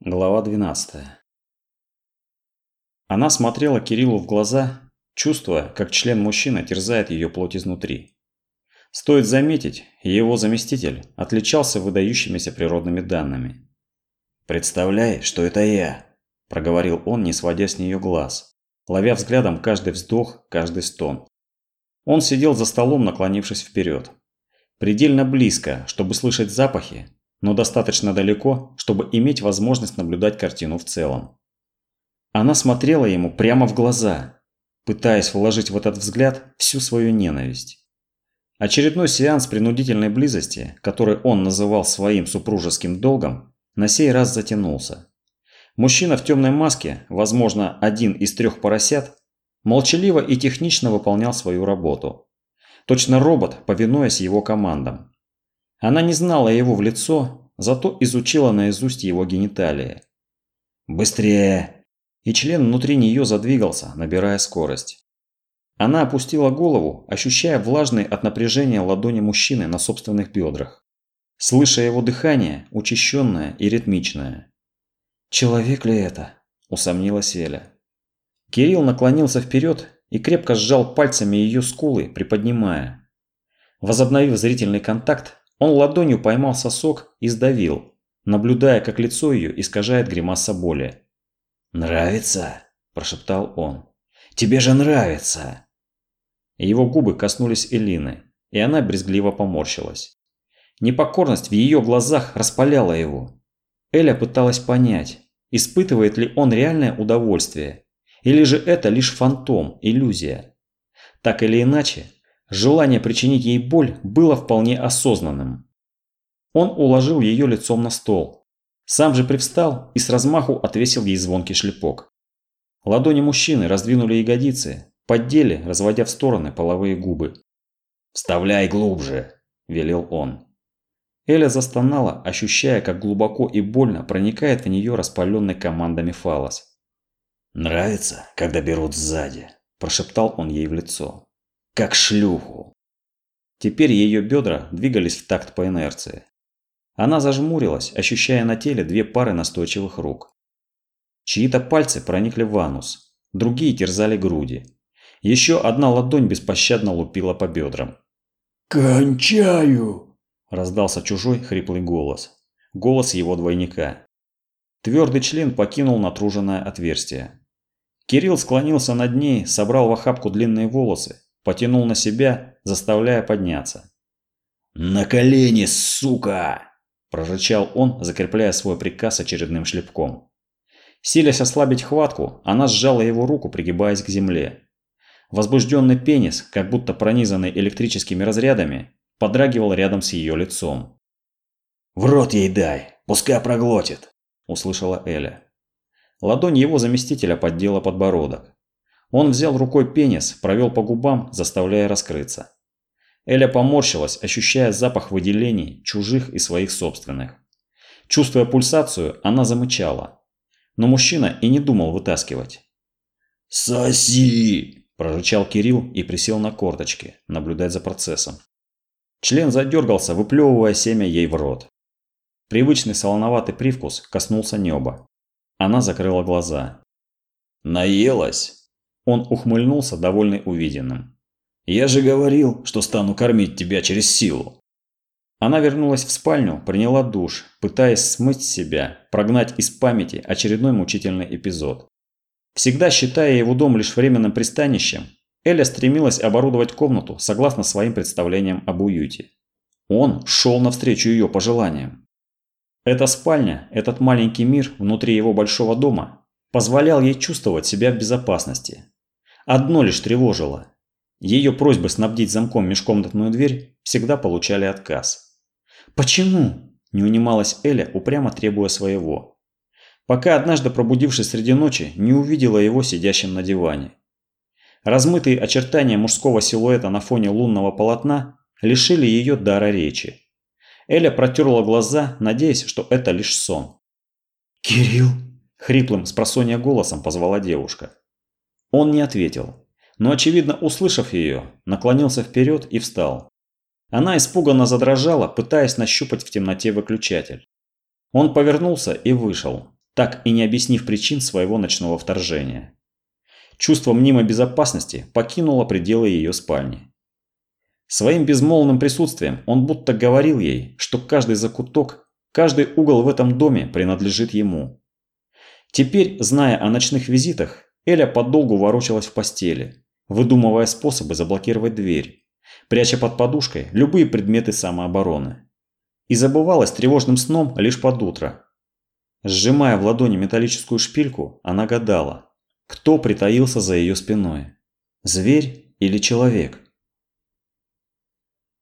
Глава 12. Она смотрела Кириллу в глаза, чувствуя, как член мужчины терзает ее плоть изнутри. Стоит заметить, его заместитель отличался выдающимися природными данными. «Представляй, что это я», – проговорил он, не сводя с нее глаз, ловя взглядом каждый вздох, каждый стон. Он сидел за столом, наклонившись вперед. Предельно близко, чтобы слышать запахи, но достаточно далеко, чтобы иметь возможность наблюдать картину в целом. Она смотрела ему прямо в глаза, пытаясь вложить в этот взгляд всю свою ненависть. Очередной сеанс принудительной близости, который он называл своим супружеским долгом, на сей раз затянулся. Мужчина в темной маске, возможно, один из трех поросят, молчаливо и технично выполнял свою работу. Точно робот, повинуясь его командам. Она не знала его в лицо, зато изучила наизусть его гениталии. «Быстрее!» И член внутри нее задвигался, набирая скорость. Она опустила голову, ощущая влажные от напряжения ладони мужчины на собственных бедрах. Слыша его дыхание, учащенное и ритмичное. «Человек ли это?» – усомнилась Эля. Кирилл наклонился вперед и крепко сжал пальцами ее скулы, приподнимая. Возобновив зрительный контакт, он ладонью поймал сосок и сдавил, наблюдая, как лицо ее искажает гримаса боли. «Нравится?» – прошептал он. «Тебе же нравится!» Его губы коснулись Элины, и она брезгливо поморщилась. Непокорность в ее глазах распаляла его. Эля пыталась понять, испытывает ли он реальное удовольствие, или же это лишь фантом, иллюзия. Так или иначе, Желание причинить ей боль было вполне осознанным. Он уложил ее лицом на стол. Сам же привстал и с размаху отвесил ей звонкий шлепок. Ладони мужчины раздвинули ягодицы, поддели, разводя в стороны половые губы. «Вставляй глубже!» – велел он. Эля застонала, ощущая, как глубоко и больно проникает в нее распаленный командами фалос. «Нравится, когда берут сзади», – прошептал он ей в лицо как шлюху. Теперь ее бедра двигались в такт по инерции. Она зажмурилась, ощущая на теле две пары настойчивых рук. Чьи-то пальцы проникли в анус, другие терзали груди. Еще одна ладонь беспощадно лупила по бедрам. «Кончаю!» – раздался чужой хриплый голос. Голос его двойника. Твердый член покинул натруженное отверстие. Кирилл склонился над ней, собрал в охапку длинные волосы потянул на себя, заставляя подняться. «На колени, сука!» – прорычал он, закрепляя свой приказ очередным шлепком. Силясь ослабить хватку, она сжала его руку, пригибаясь к земле. Возбужденный пенис, как будто пронизанный электрическими разрядами, подрагивал рядом с ее лицом. «В рот ей дай, пускай проглотит!» – услышала Эля. Ладонь его заместителя поддела подбородок. Он взял рукой пенис, провел по губам, заставляя раскрыться. Эля поморщилась, ощущая запах выделений, чужих и своих собственных. Чувствуя пульсацию, она замычала. Но мужчина и не думал вытаскивать. «Соси!» – прорычал Кирилл и присел на корточки, наблюдать за процессом. Член задергался, выплевывая семя ей в рот. Привычный солоноватый привкус коснулся неба. Она закрыла глаза. «Наелась?» Он ухмыльнулся, довольный увиденным. «Я же говорил, что стану кормить тебя через силу!» Она вернулась в спальню, приняла душ, пытаясь смыть себя, прогнать из памяти очередной мучительный эпизод. Всегда считая его дом лишь временным пристанищем, Эля стремилась оборудовать комнату согласно своим представлениям об уюте. Он шел навстречу ее пожеланиям. Эта спальня, этот маленький мир внутри его большого дома позволял ей чувствовать себя в безопасности, Одно лишь тревожило. Ее просьбы снабдить замком межкомнатную дверь всегда получали отказ. «Почему?» – не унималась Эля, упрямо требуя своего. Пока однажды пробудившись среди ночи, не увидела его сидящим на диване. Размытые очертания мужского силуэта на фоне лунного полотна лишили ее дара речи. Эля протерла глаза, надеясь, что это лишь сон. «Кирилл!» – хриплым с голосом позвала девушка. Он не ответил, но, очевидно, услышав ее, наклонился вперед и встал. Она испуганно задрожала, пытаясь нащупать в темноте выключатель. Он повернулся и вышел, так и не объяснив причин своего ночного вторжения. Чувство мнимой безопасности покинуло пределы ее спальни. Своим безмолвным присутствием он будто говорил ей, что каждый закуток, каждый угол в этом доме принадлежит ему. Теперь, зная о ночных визитах, Эля подолгу ворочалась в постели, выдумывая способы заблокировать дверь, пряча под подушкой любые предметы самообороны. И забывалась тревожным сном лишь под утро. Сжимая в ладони металлическую шпильку, она гадала, кто притаился за ее спиной – зверь или человек.